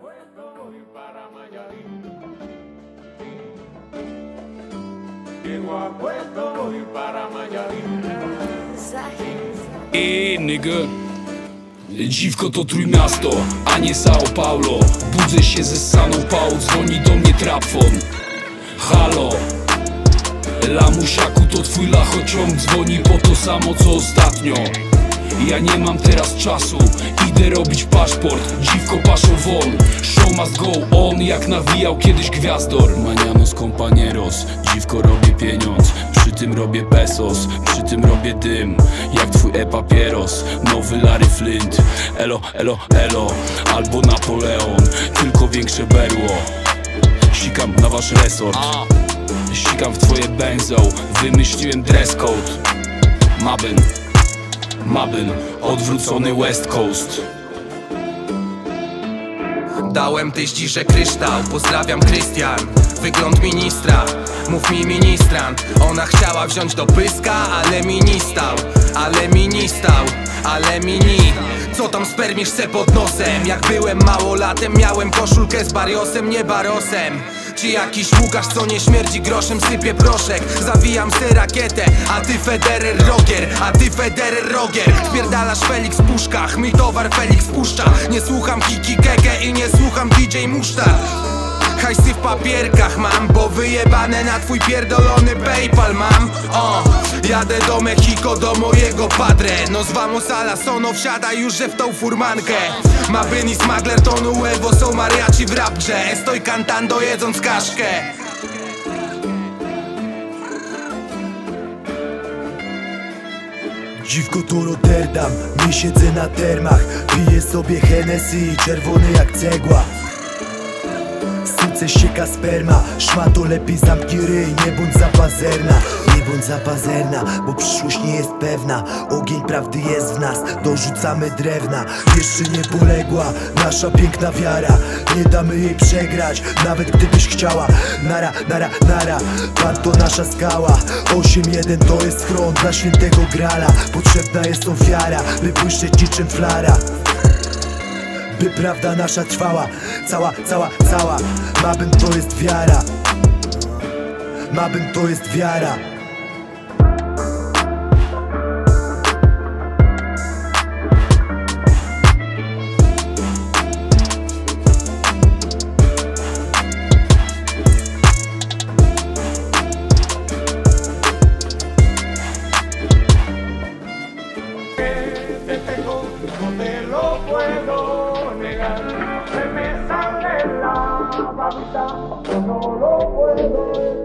Puerto voy para Mayarín. Llego a nigga. Dziwko to Trójmiasto, a nie Sao Paulo. Budzę się ze saną pałą, dzwoni do mnie trapfon. Halo. Lamusiaku to twój lachociąg Dzwoni po to samo co ostatnio ja nie mam teraz czasu, idę robić paszport. Dziwko paszą won, show must go on Jak nawijał kiedyś gwiazdor. Manianos compañeros, dziwko robię pieniądz. Przy tym robię pesos, przy tym robię dym. Jak twój e-papieros, nowy Larry Flint. Elo, elo, elo, albo Napoleon. Tylko większe berło. Sikam na wasz resort. Sikam w twoje benzo. Wymyśliłem dress code. Mabyn Mabyn, odwrócony West Coast. Dałem tej ścisze kryształ, pozdrawiam Krystian. Wygląd ministra, mów mi ministrant. Ona chciała wziąć do pyska, ale mi nie stał. Ale mi nie stał, ale mi nie Co tam spermisz se pod nosem? Jak byłem małolatem, miałem koszulkę z bariosem, nie barosem Czy jakiś Łukasz, co nie śmierdzi groszem, sypie proszek. Zawijam se rakietę, a ty Federer Roger A ty Federer Roger. Spierdalasz Felix puszkach, mi towar Felix puszcza. Nie słucham Kiki Keke i nie słucham DJ Muszta Hajsy w papierkach mam, bo wyjebane na twój pierdolony Paypal mam. O, jadę do Mexico, do mojego padre. Nos vamos a la sono, wsiadaj już, że w tą furmankę. Ma byni smuggler, to nuevo, są mariachi w rap grze Estoy cantando, jedząc kaszkę. Dziwko to Rotterdam, nie siedzę na termach. Piję sobie Hennessy, czerwony jak cegła Suce ścieka sperma, szmato lepiej zamknij ryj Nie bądź zapazerna, nie bądź zapazerna Bo przyszłość nie jest pewna, ogień prawdy jest w nas Dorzucamy drewna, jeszcze nie poległa Nasza piękna wiara, nie damy jej przegrać Nawet gdybyś chciała, nara, nara, nara Pan to nasza skała, 8-1 to jest schron dla świętego grala. Potrzebna jest ofiara, by błyszczeć niczym flara by prawda nasza trwała. Cała, cała, cała. Mabym to jest wiara. Mabym to jest wiara Mamita, yo no lo puedo